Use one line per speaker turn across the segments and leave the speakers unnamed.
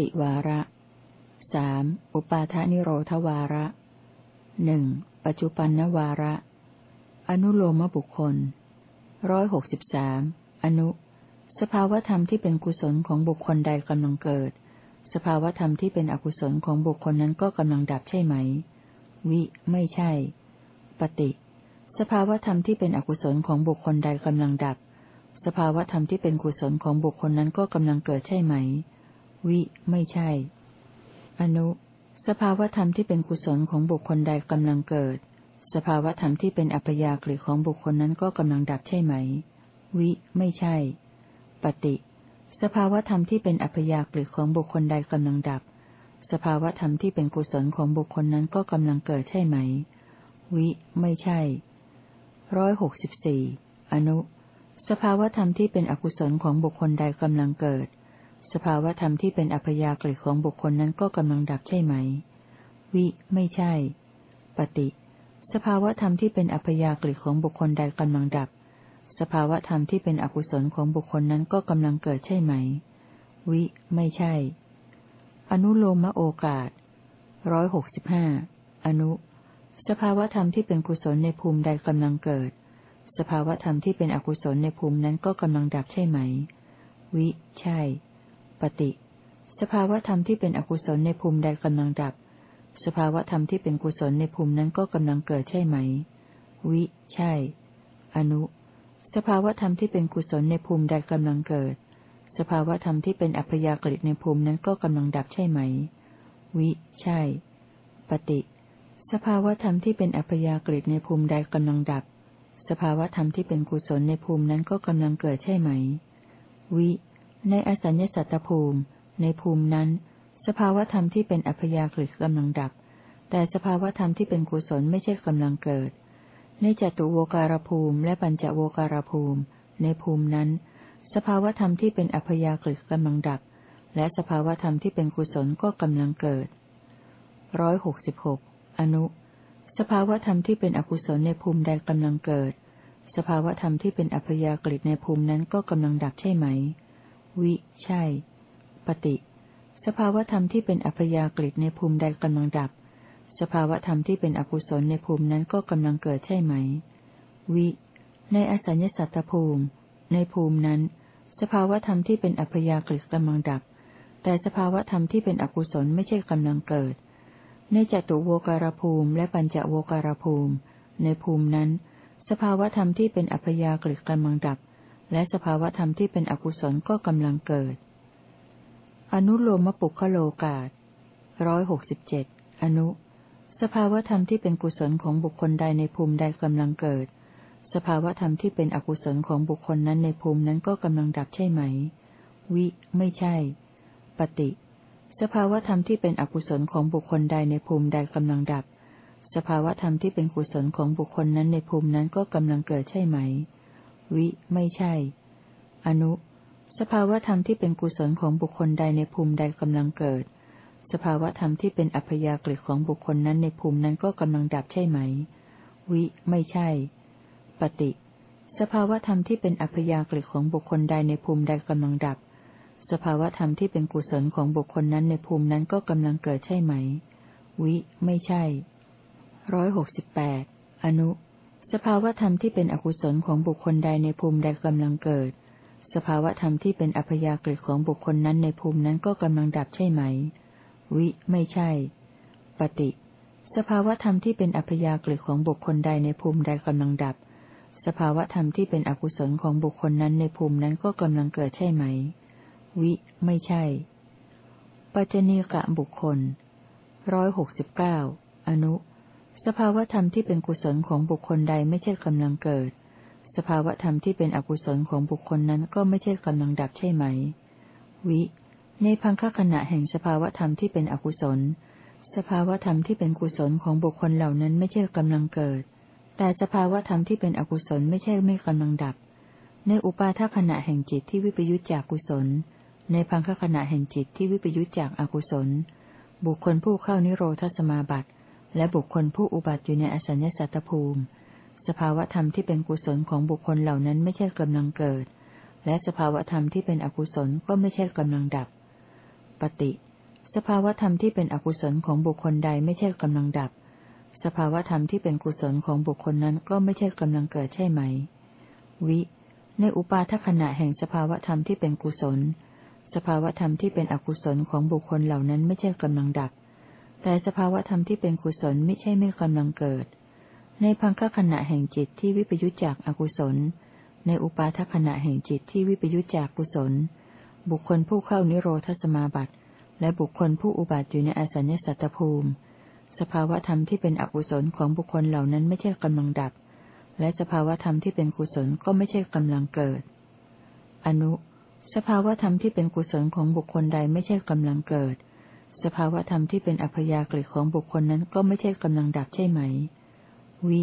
ติวาระสามอุปาทานิโรธวาระหนึ่งปัจจุปันนวาระ อนุโลมบุคคลร้อยหกสิบสามอนุ สภาวธรรมที่เป็นกุศลของบุคคลใดกำลังเกิด สภาวธรรมที่เป็นอกุศลของบุคคลนั้นก็กำลังดับใช่ไหม วิ ไม่ใช่ ปฏิ สภาวธรรมที่เป็นอกุศลของบุคคลใดกำลังดับ สภาวธรรมที่เป็นกุศลของบุคคลนั้นก็กำลังเกิดใช่ไหม วิ ไม่ใช่ อนุ สภาวธรรมที่เป็นกุศลของบุคคลใดกำลังเกิด สภาวธรรมที่เป็นอัพยากฤิของบุคคลนั้นก็กำลังดับใช่ไหม วิ ไม่ใช่ ปฏิ สภาวธรรมที่เป็นอัพยากฤิของบุคคลใดกำลังดับ สภาวธรรมที่เป็นกุศลของบุคคลนั้นก็กำลังเกิดใช่ไหม วิ ไม่ใช่ร้อยหกสิบสี่อนุ สภาวธรรมที่เป็นอกุศลของบุคคลใดกำลังเกิด สภาวธรรมที่เป็นอัพยากฤิของบุคคลนั้นก็กำลังดับใช่ไหม วิ ไม่ใช่ ปฏิ สภาวธรรมที่เป็นอัพยากฤิของบุคคลใดกำลังดับ สภาวธรรมที่เป็นอกุศลของบุคคลนั้นก็กำลังเกิดใช่ไหม วิ ไม่ใช่ อนุโลมโอกาสร้อยหกสิบห้าอนุ สภาวธรรมที่เป็นกุศลในภูมิใดกำลังเกิด สภาวธรรมที่เป็นอกุศลในภูมินั้นก็กำลังดับใช่ไหม วิ ใช่ ปฏิ สภาวธรรมที่เป็นอกุศลในภูมิใดกำลังดับ สภาวธรรมที่เป็นกุศลในภูมินั้นก็กำลังเกิดใช่ไหม วิ ใช่ อนุ สภาวธรรมที่เป็นกุศลในภูมิใดกำลังเกิด สภาวธรรมที่เป็นอัพยากฤิในภูมินั้นก็กำลังดับใช่ไหม วิ ใช่ ปฏิ สภาวธรรมที่เป็นอัพยากฤิในภูมิใดกำลังดับ สภาวธรรมที่เป็นกุศลในภูมินั้นก็กำลังเกิดใช่ไหม วิ ในอสัญญสัตตภูมิ ในภูมินั้น สภาวธรรมที่เป็นอัพยากฤิกำลังดับ แต่สภาวธรรมที่เป็นกุศลไม่ใช่กำลังเกิด ในจตุโวการภูมิ และปัญจโวการภูมิ ในภูมินั้น สภาวธรรมที่เป็นอัพยากฤิกำลังดับ และสภาวธรรมที่เป็นกุศลก็กำลังเกิดร้อยหกสิบหกอนุ สภาวธรรมที่เป็นอกุศลในภูมิใดกำลังเกิด สภาวธรรมที่เป็นอัพยากฤิในภูมินั้นก็กำลังดับใช่ไหม วิ ใช่ ปฏิ สภาวธรรมที่เป็นอัพยากฤิในภูมิใดกำลังดับ สภาวธรรมที่เป็นอกุศลในภูมินั้นก็กำลังเกิดใช่ไหม วิ ในอสัญญสัตตภูมิ ในภูมินั้น สภาวธรรมที่เป็นอัพยากฤิกำลังดับ แต่สภาวธรรมที่เป็นอกุศลไม่ใช่กำลังเกิด ในจตุโวการภูมิ และปัญจโวการภูมิ ในภูมินั้น สภาวธรรมที่เป็นอัพยากฤิกำลังดับ และสภาวธรรมที่เป็นอกุศลก็กำลังเกิด อนุโลมปุคโลกาตร้อยหกสิบเจ็ดอนุ สภาวธรรมที่เป็นกุศลของบุคคลใดในภูมิใดกำลังเกิด สภาวธรรมที่เป็นอกุศลของบุคคลนั้นในภูมินั้นก็กำลังดับใช่ไหม วิ ไม่ใช่ ปฏิ สภาวธรรมที่เป็นอกุศลของบุคคลใดในภูมิใดกำลังดับ สภาวธรรมที่เป็นกุศลของบุคคลนั้นในภูมินั้นก็กำลังเกิดใช่ไหม วิไม่ใช่ อนุ สภาวธรรมที่เป็นกุศลของบุคคลใดในภูมิใดกำลังเกิด สภาวธรรมที่เป็นอัพยากฤิของบุคคลนั้นในภูมินั้นก็กำลังดับใช่ไหม วิไม่ใช่ ปฏิ สภาวธรรมที่เป็นอัพยากฤิของบุคคลใดในภูมิใดกำลังดับ สภาวธรรมที่เป็นกุศลของบุคคลนั้นในภูมินั้นก็กำลังเกิดใช่ไหม วิไม่ใช่ร้อยหกสิบแปดอนุ สภาวธรรมที่เป็นอกุศลของบุคคลใดในภูมิใดกำลังเกิด สภาวธรรมที่เป็นอัพยากฤิของบุคคลนั้นในภูมินั้นก็กำลังดับใช่ไหม วิ ไม่ใช่ ปฏิ สภาวธรรมที่เป็นอัพยากฤิของบุคคลใดในภูมิใดกำลังดับ สภาวธรรมที่เป็นอกุศลของบุคคลนั้นในภูมินั้นก็กำลังเกิดใช่ไหม วิ ไม่ใช่ ปัจจเนกะบุคคลร้อยหกสิบเก้าอนุ สภาวธรรมที่เป็นกุศลของบุคคลใดไม่ใช่กำลังเกิด สภาวธรรมที่เป็นอกุศลของบุคคลนั้นก็ไม่ใช่กำลังดับใช่ไหม วิ ในพังคขณะแห่งสภาวธรรมที่เป็นอกุศล สภาวธรรมที่เป็นกุศลของบุคคลเหล่านั้นไม่ใช่กำลังเกิด แต่สภาวธรรมที่เป็นอกุศลไม่ใช่ไม่กำลังดับ ในอุปาทขณะแห่งจิตที่วิปยุจจากกุศล ในพังคขณะแห่งจิตที่วิปยุจจากอกุศล บุคคลผู้เข้านิโรธสมาบัติ และบุคคลผู้อุบัติอยู่ในอสัญญสัตตภูมิ สภาวธรรมที่เป็นกุศลของบุคคลเหล่านั้นไม่ใช่กำลังเกิด และสภาวธรรมที่เป็นอกุศลก็ไม่ใช่กำลังดับ ปฏิ สภาวธรรมที่เป็นอกุศลของบุคคลใดไม่ใช่กำลังดับ สภาวธรรมที่เป็นกุศลของบุคคลนั้นก็ไม่ใช่กำลังเกิดใช่ไหม วิ ในอุปาทขณะแห่งสภาวธรรมที่เป็นกุศล สภาวธรรมที่เป็นอกุศลของบุคคลเหล่านั้นไม่ใช่กำลังดับ แต่สภาวธรรมที่เป็นกุศลไม่ใช่ไม่กำลังเกิด ในพังคขณะแห่งจิตที่วิปยุจจากอกุศล ในอุปาทขณะแห่งจิตที่วิปยุจจากกุศล บุคคลผู้เข้านิโรธสมาบัติ และบุคคลผู้อุบัติอยู่ในอสัญญสัตตภูมิ สภาวธรรมที่เป็นอกุศลของบุคคลเหล่านั้นไม่ใช่กำลังดับ และสภาวธรรมที่เป็นกุศลก็ไม่ใช่กำลังเกิด อนุ สภาวธรรมที่เป็นกุศลของบุคคลใดไม่ใช่กำลังเกิด สภาวธรรมที่เป็นอัพยากฤิของบุคคลนั้นก็ไม่ใช่กำลังดับใช่ไหม วิ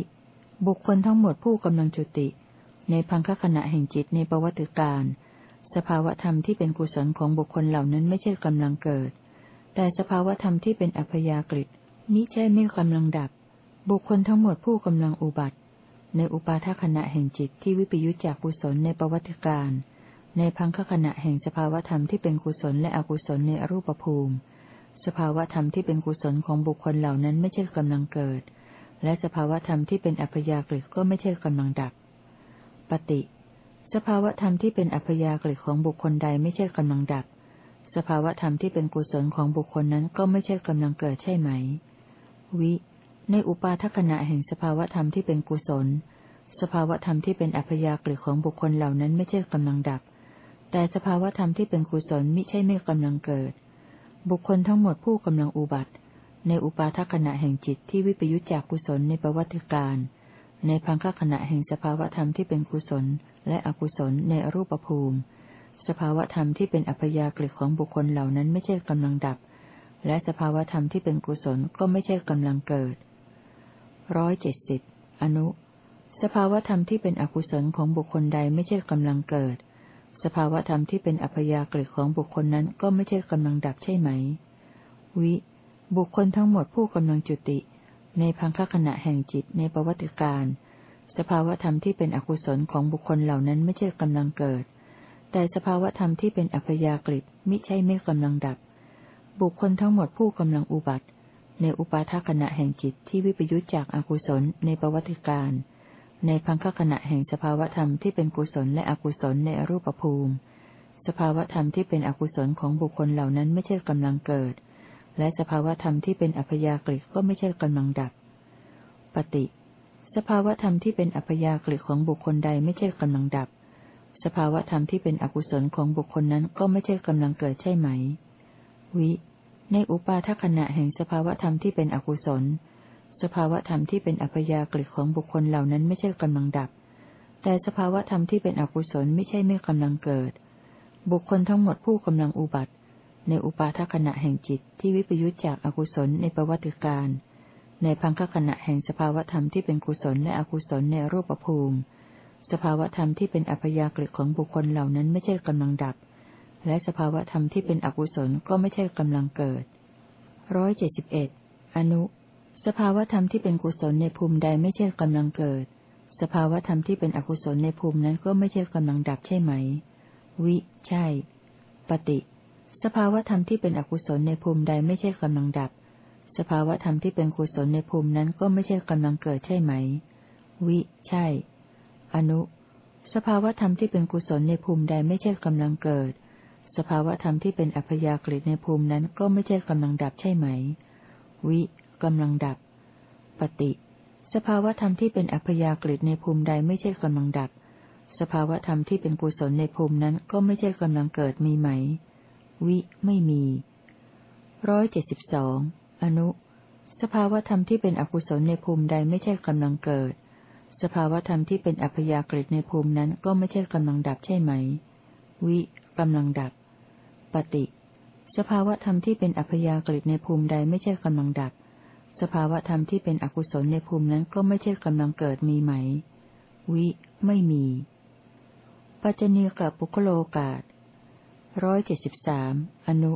บุคคลทั้งหมดผู้กำลังจุติ ในพังคขณะแห่งจิตในประวัติการ สภาวธรรมที่เป็นกุศลของบุคคลเหล่านั้นไม่ใช่กำลังเกิด แต่สภาวธรรมที่เป็นอัพยากฤินี้ใช่ไม่กำลังดับ บุคคลทั้งหมดผู้กำลังอุบัติ ในอุปาทขณะแห่งจิตที่วิปยุจจากกุศลในประวัติการ ในพังคขณะแห่งสภาวธรรมที่เป็นกุศลและอกุศลในอรูปภูมิ สภาวธรรมที่เป็นกุศลของบุคคลเหล่านั้นไม่ใช่กำลังเกิด และสภาวธรรมที่เป็นอัพยากฤิก็ไม่ใช่กำลังดับ ปฏิ สภาวธรรมที่เป็นอัพยากฤิของบุคคลใดไม่ใช่กำลังดับ สภาวธรรมที่เป็นกุศลของบุคคลนั้นก็ไม่ใช่กำลังเกิดใช่ไหม วิ ในอุปาทขณะแห่งสภาวธรรมที่เป็นกุศล สภาวธรรมที่เป็นอัพยากฤิของบุคคลเหล่านั้นไม่ใช่กำลังดับ แต่สภาวธรรมที่เป็นกุศลมิใช่ไม่กำลังเกิด บุคคลทั้งหมดผู้กำลังอุบัติ ในอุปาทขณะแห่งจิตที่วิปยุจจากกุศลในประวัติการ ในพังคขณะแห่งสภาวธรรมที่เป็นกุศล และอกุศลในรูปภูมิ สภาวธรรมที่เป็นอัพยากฤิของบุคคลเหล่านั้นไม่ใช่กำลังดับ และสภาวธรรมที่เป็นกุศลก็ไม่ใช่กำลังเกิดร้อยเจ็ดสิบอนุ สภาวธรรมที่เป็นอกุศลของบุคคลใดไม่ใช่กำลังเกิด สภาวธรรมที่เป็นอัพยากฤิของบุคคลนั้นก็ไม่ใช่กำลังดับใช่ไหม วิ บุคคลทั้งหมดผู้กำลังจุติ ในพังคขณะแห่งจิตในประวัติการ สภาวธรรมที่เป็นอกุศลของบุคคลเหล่านั้นไม่ใช่กำลังเกิด แต่สภาวธรรมที่เป็นอัพยากฤิมิใช่ไม่กำลังดับ บุคคลทั้งหมดผู้กำลังอุบัติ ในอุปาทขณะแห่งจิตที่วิปยุจจากอกุศลในประวัติการ ในพังคขณะแห่งสภาวธรรมที่เป็นกุศลและอกุศลในอรูปภูมิ สภาวธรรมที่เป็นอกุศลของบุคคลเหล่านั้นไม่ใช่กำลังเกิด และสภาวธรรมที่เป็นอัพยากฤิก็ไม่ใช่กำลังดับ ปฏิ สภาวธรรมที่เป็นอัพยากฤิของบุคคลใดไม่ใช่กำลังดับ สภาวธรรมที่เป็นอกุศลของบุคคลนั้นก็ไม่ใช่กำลังเกิดใช่ไหม วิ ในอุปาทขณะแห่งสภาวธรรมที่เป็นอกุศล สภาวธรรมที่เป็นอัพยากฤิของบุคคลเหล่านั้นไม่ใช่กำลังดับ แต่สภาวธรรมที่เป็นอกุศลไม่ใช่ไม่กำลังเกิด บุคคลทั้งหมดผู้กำลังอุบัติ ในอุปาทขณะแห่งจิตที่วิปยุจจากอากุศลในประวัติการ ในพังคขณะแห่งสภาวธรรมที่เป็นกุศลและอกุศลในรูปภูมิ สภาวธรรมที่เป็นอัพยากฤิของบุคคลเหล่านั้นไม่ใช่กำลังดับ และสภาวธรรมที่เป็นอกุศลก็ไม่ใช่กำลังเกิดร้อยเจ็ดสิบเอ็ดอนุ สภาวธรรมที่เป็นกุศลในภูมิใดไม่ใช่กำลังเกิด สภาวธรรมที่เป็นอกุศลในภูมินั้นก็ไม่ใช่กำลังดับใช่ไหม วิ ใช่ ปฏิ สภาวธรรมที่เป็นอกุศลในภูมิใดไม่ใช่กำลังดับ สภาวธรรมที่เป็นกุศลในภูมินั้นก็ไม่ใช่กำลังเกิดใช่ไหม วิ ใช่ อนุ สภาวธรรมที่เป็นกุศลในภูมิใดไม่ใช่กำลังเกิด สภาวธรรมที่เป็นอัพยากฤิในภูมินั้นก็ไม่ใช่กำลังดับใช่ไหม วิ กำลังดับ ปฏิ สภาวธรรมที่เป็นอัพยากฤิในภูมิใดไม่ใช่กำลังดับ สภาวธรรมที่เป็นกุศลในภูมินั้นก็ไม่ใช่กำลังเกิดมีไหม วิไม่มีร้อยเจ็ดสิบสองอนุ สภาวธรรมที่เป็นอกุศลในภูมิใดไม่ใช่กำลังเกิด สภาวธรรมที่เป็นอัพยากฤิในภูมินั้นก็ไม่ใช่กำลังดับใช่ไหม วิกำลังดับ ปฏิ สภาวธรรมที่เป็นอัพยากฤิในภูมิใดไม่ใช่กำลังดับ สภาวธรรมที่เป็นอกุศลในภูมินั้นก็ไม่ใช่กำลังเกิดมีไหม วิ ไม่มี ปัจจเนกับปุคโลกาศร้อยเจ็ดสิบสามอนุ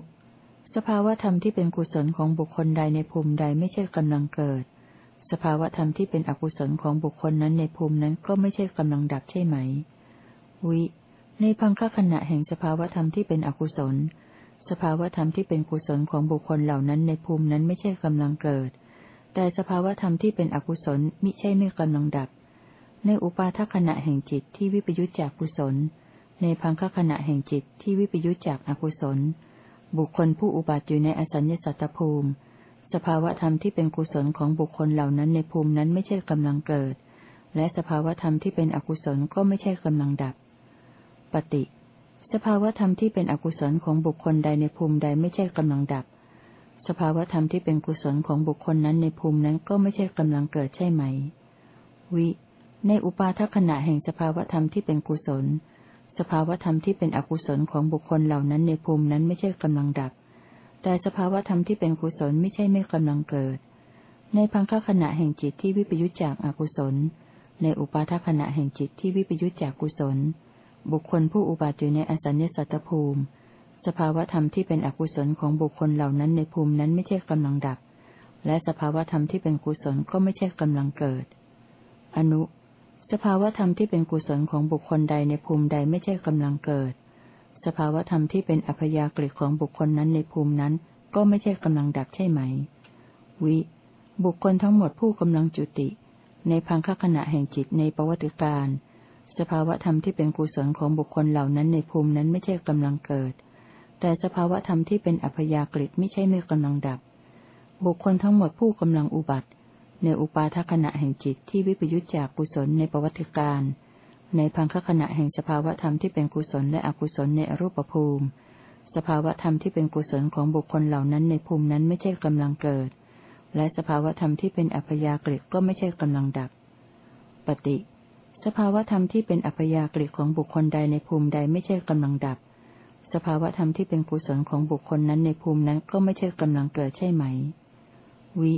สภาวธรรมที่เป็นกุศลของบุคคลใดในภูมิใดไม่ใช่กำลังเกิด สภาวธรรมที่เป็นอกุศลของบุคคลนั้นในภูมินั้นก็ไม่ใช่กำลังดับใช่ไหม วิ ในพังคขณะแห่งสภาวธรรมที่เป็นอกุศลสสภาวธรรมที่เป็นกุศลของบุคคลเหล่านั้นในภูมินั้นไม่ใช่กำลังเกิด แต่สภาวธรรมที่เป็นอกุศลมิใช่ไม่กำลังดับ ในอุปาทขณะแห่งจิตที่วิปยุจจากกุศล ในพังคขณะแห่งจิตที่วิปยุจจากอกุศล บุคคลผู้อุบัติอยู่ในอสัญญสัตตภูมิ สภาวธรรมที่เป็นกุศลของบุคคลเหล่านั้นในภูมินั้นไม่ใช่กำลังเกิด และสภาวธรรมที่เป็นอกุศลก็ไม่ใช่กำลังดับ ปฏิ สภาวธรรมที่เป็นอกุศลของบุคคลใดในภูมิใดไม่ใช่กำลังดับ สภาวธรรมที่เป็นกุศลของบุคคลนั้นในภูมินั้นก็ไม่ใช่กำลังเกิดใช่ไหม วิ ในอุปาทขณะแห่งสภาวธรรมที่เป็นกุศล สภาวธรรมที่เป็นอกุศลของบุคคลเหล่านั้นในภูมินั้นไม่ใช่กำลังดับ แต่สภาวธรรมที่เป็นกุศลไม่ใช่ไม่กำลังเกิด ในพังคขณะแห่งจิตที่วิปยุจจากอกุศล ในอุปาทขณะแห่งจิตที่วิปยุจจากกุศล บุคคลผู้อุบัติอยู่ในอสัญญสัตตภูมิ สภาวธรรมที่เป็นอกุศลของบุคคลเหล่านั้นในภูมินั้นไม่ใช่กำลังดับ และสภาวธรรมที่เป็นกุศลก็ไม่ใช่กำลังเกิด อนุ สภาวธรรมที่เป็นกุศลของบุคคลใดในภูมิใดไม่ใช่กำลังเกิด สภาวธรรมที่เป็นอัพยากฤิของบุคคลนั้นในภูมินั้นก็ไม่ใช่กำลังดับใช่ไหม วิ บุคคลทั้งหมดผู้กำลังจุติ ในพังคขณะแห่งจิตในประวัติการ สภาวธรรมที่เป็นกุศลของบุคคลเหล่านั้นในภูมินั้นไม่ใช่กำลังเกิด แต่สภาวธรรมที่เป็นอัพยากฤิไม่ใช่ไม่กำลังดับ บุคคลทั้งหมดผู้กำลังอุบัติ ในอุปาทขณะแห่งจิตที่วิปยุจจากกุศลในประวัติการ ในพังคขณะแห่งสภาวธรรมที่เป็นกุศลและอกุศลในอรูปภูมิ สภาวธรรมที่เป็นกุศลของบุคคลเหล่านั้นในภูมินั้นไม่ใช่กำลังเกิด และสภาวธรรมที่เป็นอัพยากฤิก็ไม่ใช่กำลังดับ ปฏิ สภาวธรรมที่เป็นอัพยากฤิของบุคคลใดในภูมิใดไม่ใช่กำลังดับ สภาวธรรมที่เป็นกุศลของบุคคลนั้นในภูมินั้นก็ไม่ใช่กำลังเกิดใช่ไหม วิ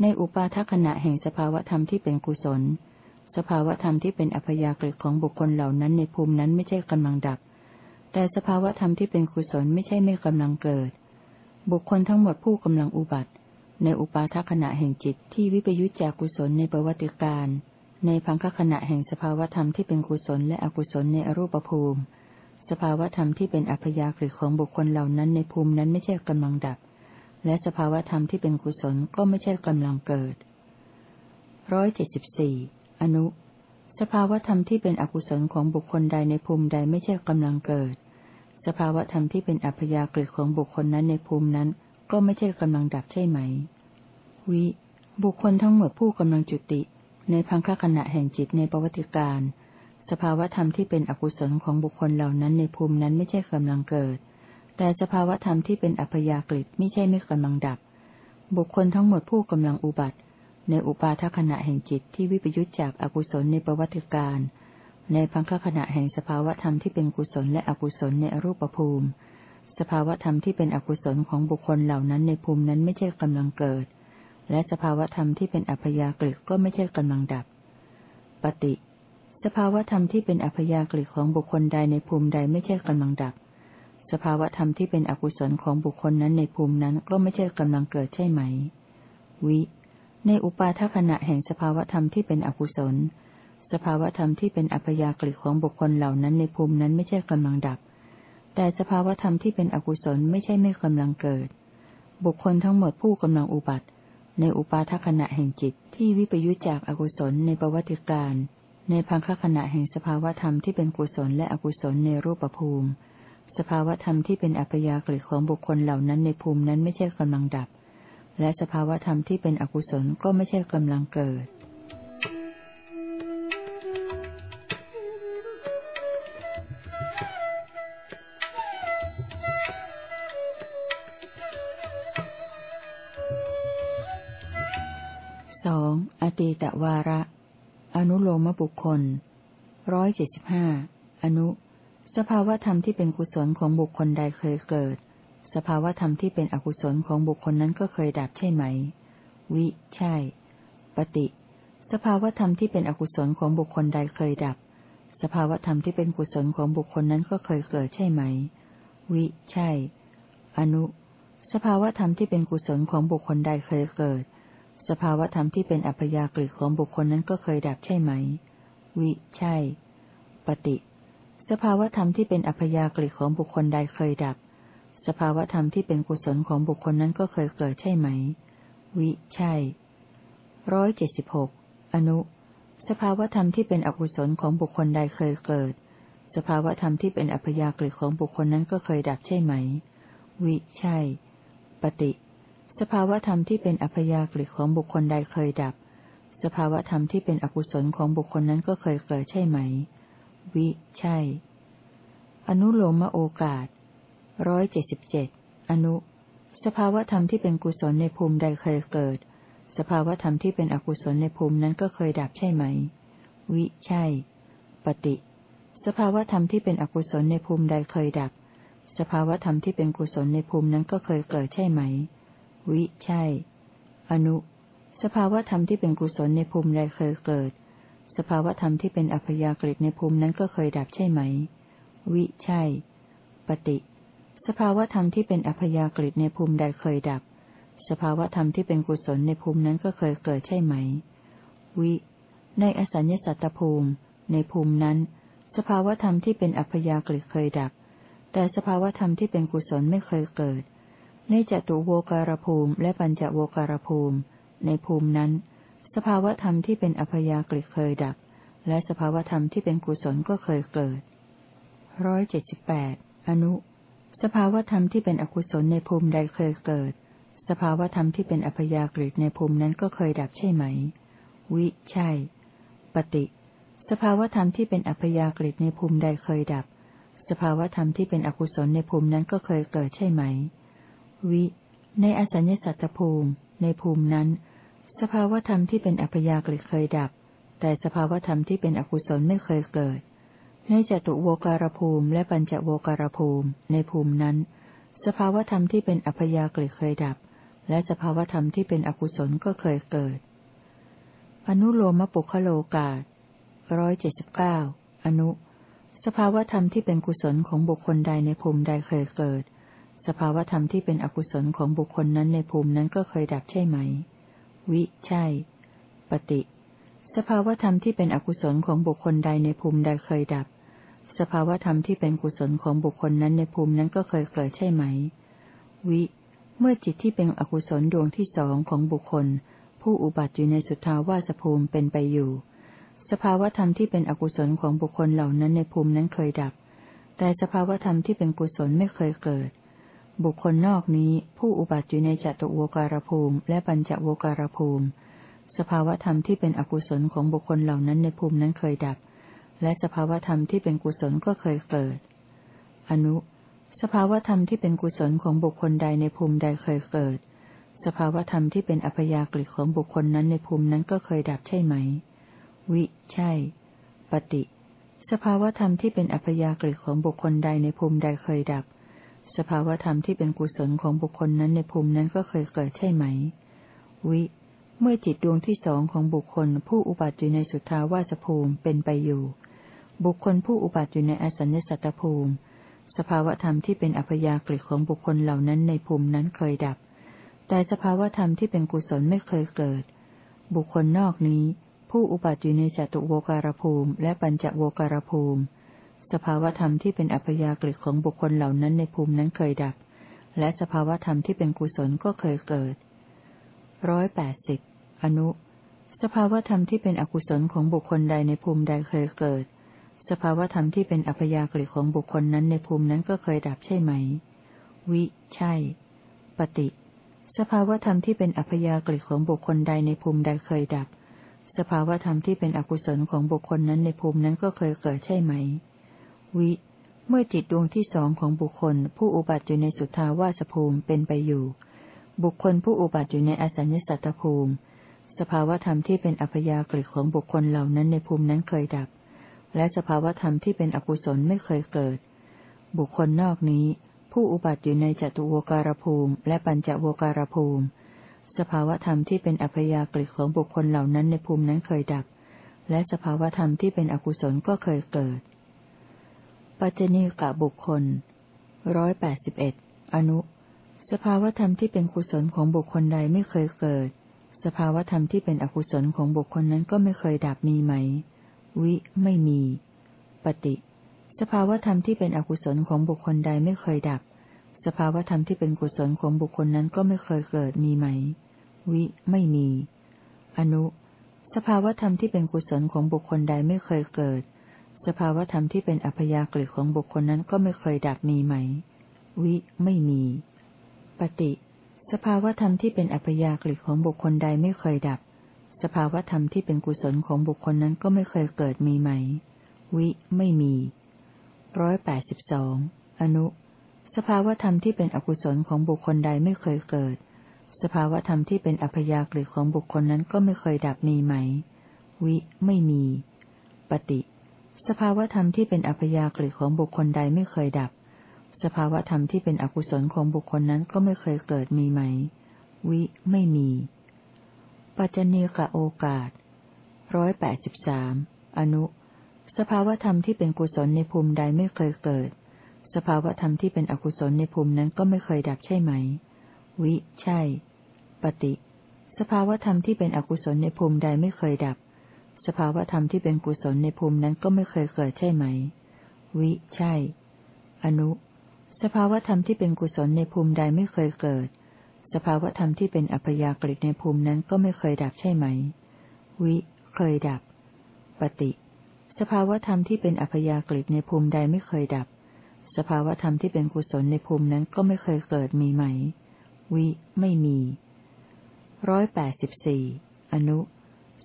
ในอุปาทขณะแห่งสภาวธรรมที่เป็นกุศล สภาวธรรมที่เป็นอัพยากฤิของบุคคลเหล่านั้นในภูมินั้นไม่ใช่กำลังดับ แต่สภาวธรรมที่เป็นกุศลไม่ใช่ไม่กำลังเกิด บุคคลทั้งหมดผู้กำลังอุบัติ ในอุปาทขณะแห่งจิตที่วิปยุจจากกุศลในประวัติการ ในพังคขณะแห่งสภาวธรรมที่เป็นกุศลและอกุศลในอรูปภูมิ สภาวธรรมที่เป็นอัพยากฤิของบุคคลเหล่านั้นในภูมินั้นไม่ใช่กำลังดับ และสภาวธรรมที่เป็นกุศลก็ไม่ใช่กำลังเกิดร้อยเจ็ดสิบสี่อนุ สภาวธรรมที่เป็นอกุศลของบุคคลใดในภูมิใดไม่ใช่กำลังเกิด สภาวธรรมที่เป็นอัพยากฤิของบุคคลนั้นในภูมินั้น ก็ไม่ใช่กำลังดับใช่ไหม วิ บุคคลทั้งหมดผู้กำลังจุติ ในพังคขณะแห่งจิตในประวัติการ สภาวธรรมที่เป็นอกุศลของบุคคลเหล่านั้นในภูมินั้นไม่ใช่กำลังเกิด แต่สภาวธรรมที่เป็นอัพยากฤิไม่ใช่ไม่กำลังดับ บุคคลทั้งหมดผู้กำลังอุบัติ ในอุปาทขณะแห่งจิตที่วิปยุจจากอกุศลในประวัติการ ในพังคขณะแห่งสภาวธรรมที่เป็นกุศลและอกุศลในอรูปภูมิ สภาวธรรมที่เป็นอกุศลของบุคคลเหล่านั้นในภูมินั้นไม่ใช่กำลังเกิด และสภาวธรรมที่เป็นอัพยากฤิก็ไม่ใช่กำลังดับ ปฏิ สภาวธรรมที่เป็นอัพยากฤิของบุคคลใดในภูมิใดไม่ใช่กำลังดับ สภาวธรรมที่เป็นอกุศลของบุคคลนั้นในภูมินั้นก็ไม่ใช่กำลังเกิดใช่ไหม วิ ในอุปาทขณะแห่งสภาวธรรมที่เป็นอกุศล สภาวธรรมที่เป็นอัพยากฤิของบุคคลเหล่านั้นในภูมินั้นไม่ใช่กำลังดับ แต่สภาวธรรมที่เป็นอกุศลไม่ใช่ไม่กำลังเกิด บุคคลทั้งหมดผู้กำลังอุบัติ ในอุปาทขณะแห่งจิตที่วิปยุจจากอกุศลในประวัติการ ในพังคขณะแห่งสภาวธรรมที่เป็นกุศลและอกุศลในรูปภูมิ สภาวธรรมที่เป็นอัพยากฤิของบุคคลเหล่านั้นในภูมินั้นไม่ใช่กำลังดับ และสภาวธรรมที่เป็นอกุศลก็ไม่ใช่กำลังเกิด คลร้อยเจ็ดสิบห้าอนุ สภาวธรรมที่เป็นกุศลของบุคคลใดเคยเกิด สภาวธรรมที่เป็นอกุศลของบุคคลนั้นก็เคยดับใช่ไหม วิ ใช่ ปฏิ สภาวธรรมที่เป็นอกุศลของบุคคลใดเคยดับ สภาวธรรมที่เป็นกุศลของบุคคลนั้นก็เคยเกิดใช่ไหม วิ ใช่ อนุ สภาวธรรมที่เป็นกุศลของบุคคลใดเคยเกิด สภาวธรรมที่เป็นอัพยากฤิของบุคคลนั้นก็เคยดับใช่ไหม วิใช่ ปฏิ สภาวธรรมที่เป็นอัพยากฤิของบุคคลใดเคยดับ สภาวธรรมที่เป็นกุศลของบุคคลนั้นก็เคยเกิดใช่ไหม วิใช่ร้อยเจ็ดสิบหกอนุ สภาวธรรมที่เป็นอกุศลของบุคคลใดเคยเกิด สภาวธรรมที่เป็นอัพยากฤิของบุคคลนั้นก็เคยดับใช่ไหม วิใช่ ปฏิ สภาวธรรมที่เป็นอัพยากฤิของบุคคลใดเคยดับ สภาวธรรมที่เป็นอกุศลของบุคคลนั้นก็เคยเกิดใช่ไหม วิ ใช่ อนุโลมโอกาสร้อยเจ็ดสิบเจ็ดอนุ สภาวธรรมที่เป็นกุศลในภูมิใดเคยเกิด สภาวธรรมที่เป็นอกุศลในภูมินั้นก็เคยดับใช่ไหม วิ ใช่ ปฏิ สภาวธรรมที่เป็นอกุศลในภูมิใดเคยดับ สภาวธรรมที่เป็นกุศลในภูมินั้นก็เคยเกิดใช่ไหม วิ ใช่ อนุ สภาวธรรมที่เป็นกุศลในภูมิใดเคยเกิด สภาวธรรมที่เป็นอัพยากฤิในภูมินั้นก็เคยดับใช่ไหม วิใช่ ปฏิ สภาวธรรมที่เป็นอัพยากฤิในภูมิใดเคยดับ สภาวธรรมที่เป็นกุศลในภูมินั้นก็เคยเกิดใช่ไหม วิ ในอสัญญสัตตภูมิ ในภูมินั้น สภาวธรรมที่เป็นอัพยากฤิเคยดับ แต่สภาวธรรมที่เป็นกุศลไม่เคยเกิด ในจตุโวการภูมิและปัญจโวการภูมิ ในภูมินั้น สภาวธรรมที่เป็นอัพยากฤิเคยดับ และสภาวธรรมที่เป็นกุศลก็เคยเกิดร้อยเจ็ดสิบแปดอนุ สภาวธรรมที่เป็นอกุศลในภูมิใดเคยเกิด สภาวธรรมที่เป็นอัพยากฤิในภูมินั้นก็เคยดับใช่ไหม วิ ใช่ ปฏิ สภาวธรรมที่เป็นอัพยากฤิในภูมิใดเคยดับ สภาวธรรมที่เป็นอกุศลในภูมินั้นก็เคยเกิดใช่ไหม วิ ในอสัญญสัตตภูมิ ในภูมินั้น สภาวธรรมที่เป็นอัพยากฤิเคยดับ แต่สภาวธรรมที่เป็นอกุศลไม่เคยเกิด ในจตุโวการภูมิและปัญจโวการภูมิ ในภูมินั้น สภาวธรรมที่เป็นอัพยากฤิเคยดับ และสภาวธรรมที่เป็นอกุศลก็เคยเกิด อนุโลมปุคโลการ้อยเจ็ดสิบเก้าอนุ สภาวธรรมที่เป็นกุศลของบุคคลใดในภูมิใดเคยเกิด สภาวธรรมที่เป็นอกุศลของบุคคลนั้นในภูมินั้นก็เคยดับใช่ไหม วิ ใช่ ปฏิ สภาวธรรมที่เป็นอกุศลของบุคคลใดในภูมิใดเคยดับ สภาวธรรมที่เป็นกุศลของบุคคลนั้นในภูมินั้นก็เคยเกิดใช่ไหม วิ เมื่อจิตที่เป็นอกุศลดวงที่สองของบุคคล ผู้อุบัติอยู่ในสุทธาวาสภูมิเป็นไปอยู่ สภาวธรรมที่เป็นอกุศลของบุคคลเหล่านั้นในภูมินั้นเคยดับ แต่สภาวธรรมที่เป็นกุศลไม่เคยเกิด บุคคลนอกนี้ผู้อุบัติอยู่ในจัตุวการภูมิ และปัญจวการภูมิ สภาวธรรมที่เป็นอกุศลของบุคคลเหล่านั้นในภูมินั้นเคยดับ และสภาวธรรมที่เป็นกุศลก็เคยเกิด อนุ สภาวธรรมที่เป็นกุศลของบุคคลใดในภูมิใดเคยเกิด สภาวธรรมที่เป็นอัพยากฤิของบุคคลนั้นในภูมินั้นก็เคยดับใช่ไหม วิ ใช่ ปฏิ สภาวธรรมที่เป็นอัพยากฤิของบุคคลใดในภูมิใดเคยดับ สภาวธรรมที่เป็นกุศลของบุคคลนั้นในภูมินั้นก็เคยเกิดใช่ไหม วิ เมื่อจิตดวงที่สองของบุคคล ผู้อุบัติอยู่ในสุทธาวาสภูมิเป็นไปอยู่ บุคคลผู้อุบัติอยู่ในอสัญญสัตตภูมิ สภาวธรรมที่เป็นอัพยากฤิของบุคคลเหล่านั้นในภูมินั้นเคยดับ แต่สภาวธรรมที่เป็นกุศลไม่เคยเกิด บุคคลนอกนี้ ผู้อุบัติอยู่ในจตุโวการภูมิ และปัญจโวการภูมิ สภาวธรรมที่เป็นอัพยากฤิของบุคคลเหล่านั้นในภูมินั้นเคยดับ และสภาวธรรมที่เป็นกุศลก็เคยเกิดร้อยแปดสิบอนุ สภาวธรรมที่เป็นอกุศลของบุคคลใดในภูมิใดเคยเกิด สภาวธรรมที่เป็นอัพยากฤิของบุคคลนั้นในภูมินั้นก็เคยดับใช่ไหม วิ ใช่ ปฏิ สภาวธรรมที่เป็นอัพยากฤิของบุคคลใดในภูมิใดเคยดับ สภาวธรรมที่เป็นอกุศลของบุคคลนั้นในภูมินั้นก็เคยเกิดใช่ไหม วิ เมื่อจิตดวงที่สองของบุคคล ผู้อุบัติอยู่ในสุทธาวาสภูมิเป็นไปอยู่ บุคคลผู้อุบัติอยู่ในอสัญญสัตตภูมิ สภาวธรรมที่เป็นอัพยากฤิของบุคคลเหล่านั้นในภูมินั้นเคยดับ และสภาวธรรมที่เป็นอกุศลไม่เคยเกิด บุคคลนอกนี้ ผู้อุบัติอยู่ในจตุวการภูมิ และปัญจวการภูมิ สภาวธรรมที่เป็นอัพยากฤิของบุคคลเหล่านั้นในภูมินั้นเคยดับและสภาวธรรมที่เป็นอกุศลก็เคยเกิด ปัจจเนกะบุคคลร้อยแปดสิบเอ็ดอนุ สภาวธรรมที่เป็นกุศลของบุคคลใดไม่เคยเกิด สภาวธรรมที่เป็นอกุศลของบุคคลนั้นก็ไม่เคยดับมีไหม วิไม่มี ปฏิ สภาวธรรมที่เป็นอกุศลของบุคคลใดไม่เคยดับสสภาวธรรมที่เป็นกุศลของบุคคลนั้นก็ไม่เคยเกิดมีไหม วิไม่มี อนุ สภาวธรรมที่เป็นกุศลของบุคคลใดไม่เคยเกิด สภาวธรรมที่เป็นอัพยากฤิของบุคคลนั้นก็ไม่เคยดับมีไหม วิ ไม่มี ปฏิ สภาวธรรมที่เป็นอัพยากฤิของบุคคลใดไม่เคยดับ สภาวธรรมที่เป็นกุศลของบุคคลนั้นก็ไม่เคยเกิดมีไหม วิ ไม่มีร้อยแปดสิบสองอนุ สภาวธรรมที่เป็นอกุศลของบุคคลใดไม่เคยเกิด สภาวธรรมที่เป็นอัพยากฤิของบุคคลนั้นก็ไม่เคยดับมีไหม วิ ไม่มี ปฏิ สภาวธรรมที่เป็นอัพยากฤิของบุคคลใดไม่เคยดับ สภาวธรรมที่เป็นอกุศลของบุคคลนั้นก็ไม่เคยเกิดมีไหม วิไม่มี ปัจจเนกะโอกาสร้อยแปดสิบสามอนุ สภาวธรรมที่เป็นกุศลในภูมิใดไม่เคยเกิด สภาวธรรมที่เป็นอกุศลในภูมินั้นก็ไม่เคยดับใช่ไหม วิ ใช่ ปฏิ สภาวธรรมที่เป็นอกุศลในภูมิใดไม่เคยดับ สภาวธรรมที่เป็นกุศลในภูมินั้นก็ไม่เคยเกิดใช่ไหม วิ ใช่ อนุ สภาวธรรมที่เป็นกุศลในภูมิใดไม่เคยเกิด สภาวธรรมที่เป็นอัพยากฤิในภูมินั้นก็ไม่เคยดับใช่ไหม วิ เคยดับ ปฏิ สภาวธรรมที่เป็นอัพยากฤิในภูมิใดไม่เคยดับ สภาวธรรมที่เป็นกุศลในภูมินั้นก็ไม่เคยเกิดมีไหม วิ ไม่มีร้อยแปดสิบสี่อนุ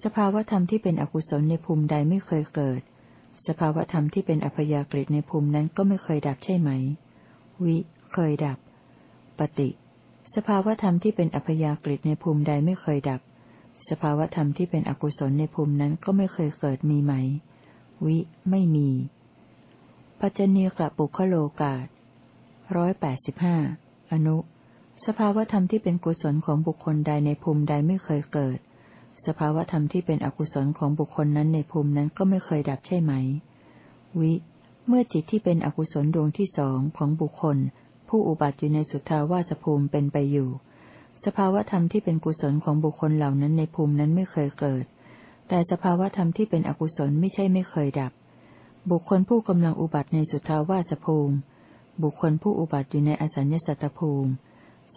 สภาวธรรมที่เป็นอกุศลในภูมิใดไม่เคยเกิด สภาวธรรมที่เป็นอัพยากฤิในภูมินั้นก็ไม่เคยดับใช่ไหม วิ เคยดับ ปฏิ สภาวธรรมที่เป็นอัพยากฤิในภูมิใดไม่เคยดับ สภาวธรรมที่เป็นอกุศลในภูมินั้นก็ไม่เคยเกิดมีไหม วิ ไม่มี ปัจจเนกะปุคโลกาตร้อยแปดสิบห้าอนุ สภาวธรรมที่เป็นกุศลของบุคคลใดในภูมิใดไม่เคยเกิด สภาวธรรมที่เป็นอกุศลของบุคคลนั้นในภูมินั้นก็ไม่เคยดับใช่ไหม วิ เมื่อจิตที่เป็นอกุศลดวงที่สองของบุคคล ผู้อุบัติอยู่ในสุทธาวาสภูมิเป็นไปอยู่ สภาวธรรมที่เป็นกุศลของบุคคลเหล่านั้นในภูมินั้นไม่เคยเกิด แต่สภาวธรรมที่เป็นอกุศลไม่ใช่ไม่เคยดับ บุคคลผู้กำลังอุบัติในสุทธาวาสภูมิ บุคคลผู้อุบัติอยู่ในอสัญญสัตตภูมิ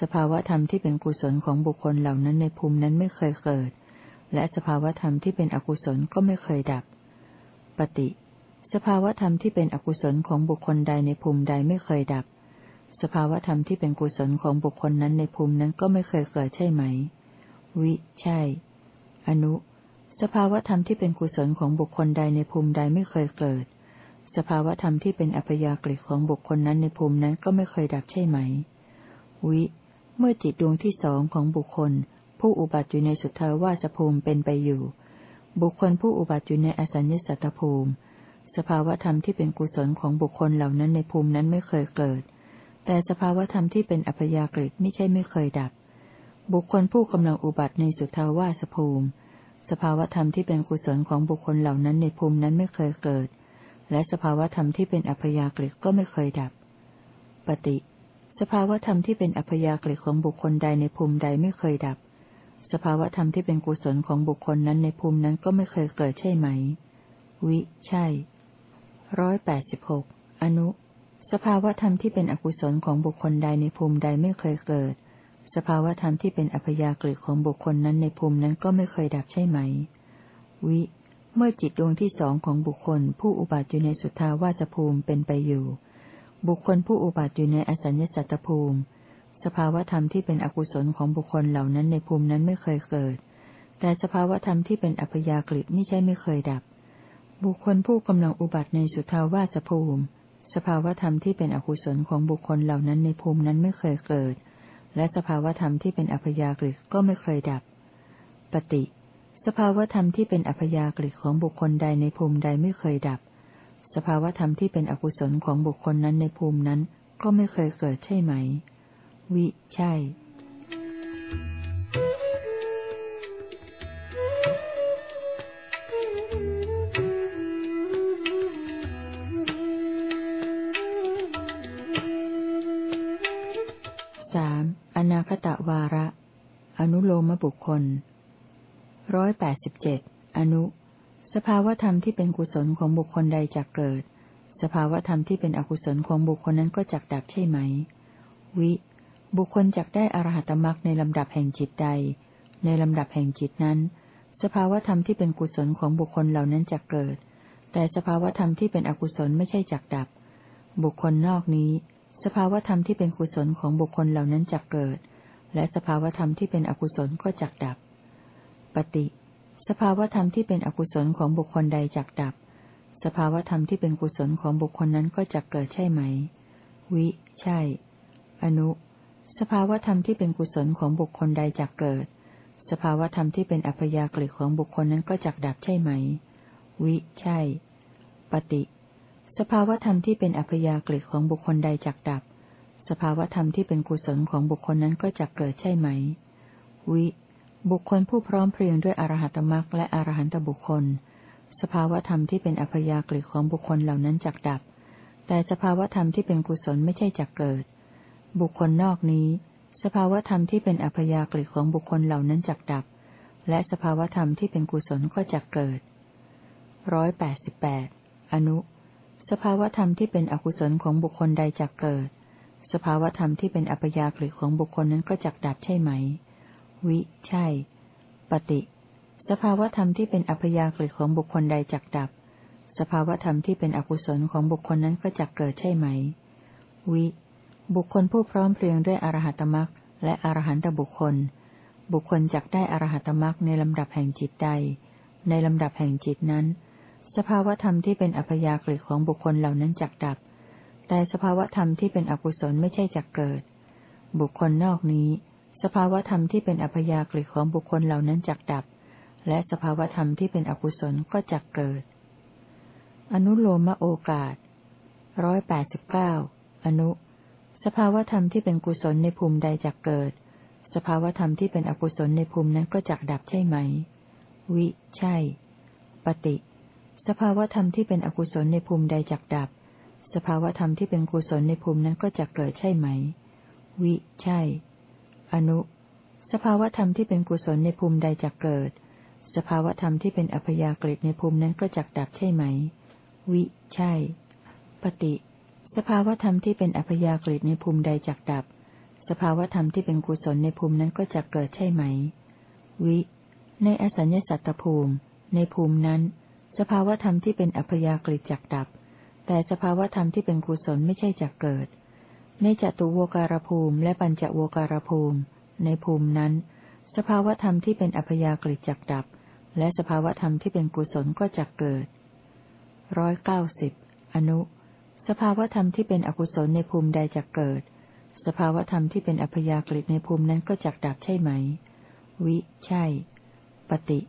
สภาวธรรมที่เป็นกุศลของบุคคลเหล่านั้นในภูมินั้นไม่เคยเกิด และสภาวธรรมที่เป็นอกุศลก็ไม่เคยดับ ปฏิ สภาวธรรมที่เป็นอกุศลของบุคคลใดในภูมิใดไม่เคยดับ สภาวธรรมที่เป็นกุศลของบุคคลนั้นในภูมินั้นก็ไม่เคยเกิดใช่ไหม วิ ใช่ อนุ สภาวธรรมที่เป็นกุศลของบุคคลใดในภูมิใดไม่เคยเกิด สภาวธรรมที่เป็นอัพยากฤิของบุคคลนั้นในภูมินั้นก็ไม่เคยดับใช่ไหม วิ เมื่อจิตดวงที่สองของบุคคล ผู้อุบัติอยู่ในสุทธาวาสภูมิเป็นไปอยู่ บุคคลผู้อุบัติอยู่ในอสัญญสัตตภูมิ สภาวธรรมที่เป็นกุศลของบุคคลเหล่านั้นในภูมินั้นไม่เคยเกิด แต่สภาวธรรมที่เป็นอัพยากฤิไม่ใช่ไม่เคยดับ บุคคลผู้กำลังอุบัติในสุทธาวาสภูมิ สภาวธรรมที่เป็นกุศลของบุคคลเหล่านั้นในภูมินั้นไม่เคยเกิด และสภาวธรรมที่เป็นอัพยากฤิก็ไม่เคยดับ ปฏิ สภาวธรรมที่เป็นอัพยากฤิของบุคคลใดในภูมิใดไม่เคยดับ สภาวธรรมที่เป็นกุศลของบุคคลนั้นในภูมินั้นก็ไม่เคยเกิดใช่ไหม วิ ใช่ร้อยแปดสิบหกอนุ สภาวธรรมที่เป็นอกุศลของบุคคลใดในภูมิใดไม่เคยเกิด สภาวธรรมที่เป็นอัพยากฤิของบุคคลนั้นในภูมินั้นก็ไม่เคยดับใช่ไหม วิ เมื่อจิตดวงที่สองของบุคคล ผู้อุบัติอยู่ในสุทธาวาสภูมิเป็นไปอยู่ บุคคลผู้อุบัติอยู่ในอสัญญสัตตภูมิ สภาวธรรมที่เป็นอกุศลของบุคคลเหล่านั้นในภูมินั้นไม่เคยเกิด แต่สภาวธรรมที่เป็นอัพยากฤิไม่ใช่ไม่เคยดับ บุคคลผู้กำลังอุบัติในสุทธาวาสภูมิ สภาวธรรมที่เป็นอกุศลของบุคคลเหล่านั้นในภูมินั้นไม่เคยเกิด และสภาวธรรมที่เป็นอัพยากฤิก็ไม่เคยดับ ปฏิ สภาวธรรมที่เป็นอัพยากฤิของบุคคลใดในภูมิใดไม่เคยดับ สภาวธรรมที่เป็นอกุศลของบุคคลนั้นในภูมินั้นก็ไม่เคยเกิดใช่ไหม วิ ใช่อนาคตะวาระ อนุโลมบุคคลร้อยแปดสิบเจ็ดอนุ สภาวธรรมที่เป็นกุศลของบุคคลใดจักเกิด สภาวธรรมที่เป็นอกุศลของบุคคลนั้นก็จักดับใช่ไหม วิ บุคคลจักได้อรหัตมรักในลำดับแห่งจิตใด ในลำดับแห่งจิตนั้น สภาวธรรมที่เป็นกุศลของบุคคลเหล่านั้นจะเกิด แต่สภาวธรรมที่เป็นอกุศลไม่ใช่จักดับ บุคคลนอกนี้ สภาวธรรมที่เป็นกุศลของบุคคลเหล่านั้นจะเกิด และสภาวธรรมที่เป็นอกุศลก็จักดับ ปฏิ สภาวธรรมที่เป็นอกุศลของบุคคลใดจักดับ สภาวธรรมที่เป็นกุศลของบุคคลนั้นก็จะเกิดใช่ไหม วิ ใช่ อนุ สภาวธรรมที่เป็นกุศลของบุคคลใดจักเกิด สภาวธรรมที่เป็นอัพยากฤิของบุคคลนั้นก็จักดับใช่ไหม วิ ใช่ ปฏิ สภาวธรรมที่เป็นอัพยากฤิของบุคคลใดจักดับ สภาวธรรมที่เป็นกุศลของบุคคลนั้นก็จักเกิดใช่ไหม วิ บุคคลผู้พร้อมเพรียงด้วยอรหัตมรักและอรหันตบุคคล สภาวธรรมที่เป็นอัพยากฤิของบุคคลเหล่านั้นจักดับ แต่สภาวธรรมที่เป็นกุศลไม่ใช่จักเกิด บุคคลนอกนี้ สภาวธรรมที่เป็นอัพยากฤิของบุคคลเหล่านั้นจักดับ และสภาวธรรมที่เป็นกุศลก็จักเกิดร้อยแปดสิบแปดอนุ สภาวธรรมที่เป็นอกุศลของบุคคลใดจักเกิด สภาวธรรมที่เป็นอัพยากฤิของบุคคลนั้นก็จักดับใช่ไหม วิ ใช่ ปฏิ สภาวธรรมที่เป็นอัพยากฤิของบุคคลใดจักดับ สภาวธรรมที่เป็นอกุศลของบุคคลนั้นก็จักเกิดใช่ไหม วิ บุคคลผู้พร้อมเพรียงด้วยอรหัตมรักและอรหันตบุคคล บุคคลจักได้อรหัตมรักในลำดับแห่งจิตใด ในลำดับแห่งจิตนั้น สภาวธรรมที่เป็นอัพยากฤิของบุคคลเหล่านั้นจักดับ แต่สภาวธรรมที่เป็นอกุศลไม่ใช่จักเกิด บุคคลนอกนี้ สภาวธรรมที่เป็นอัพยากฤิของบุคคลเหล่านั้นจักดับ และสภาวธรรมที่เป็นอกุศลก็จักเกิด อนุโลมโอกาสร้อยแปดสิบเก้าอนุ สภาวธรรมที่เป็นกุศลในภูมิใดจักเกิด สภาวธรรมที่เป็นอกุศลในภูมินั้นก็จักดับใช่ไหม วิ ใช่ ปฏิ สภาวธรรมที่เป็นอกุศลในภูมิใดจักดับ สภาวธรรมที่เป็นกุศลในภูมินั้นก็จักเกิดใช่ไหม วิ ใช่ อนุ สภาวธรรมที่เป็นกุศลในภูมิใดจักเกิด สภาวธรรมที่เป็นอัพยากฤิในภูมินั้นก็จักดับใช่ไหม วิ ใช่ ปฏิ สภาวธรรมที่เป็นอัพยากฤิในภูมิใดจักดับ สภาวธรรมที่เป็นกุศลในภูมินั้นก็จักเกิดใช่ไหม วิ ในอสัญญสัตตภูมิ ในภูมินั้น สภาวธรรมที่เป็นอัพยากฤิจักดับ แต่สภาวธรรมที่เป็นกุศลไม่ใช่จักเกิด ในจตุโวการภูมิ และปัญจโวการภูมิ ในภูมินั้น สภาวธรรมที่เป็นอัพยากฤิจักดับ และสภาวธรรมที่เป็นกุศลก็จักเกิดร้อยเก้าสิบอนุ สภาวธรรมที่เป็นอกุศลในภูมิใดจักเกิด สภาวธรรมที่เป็นอัพยากฤิในภูมินั้นก็จักดับใช่ไหม วิ ใช่ ปฏิ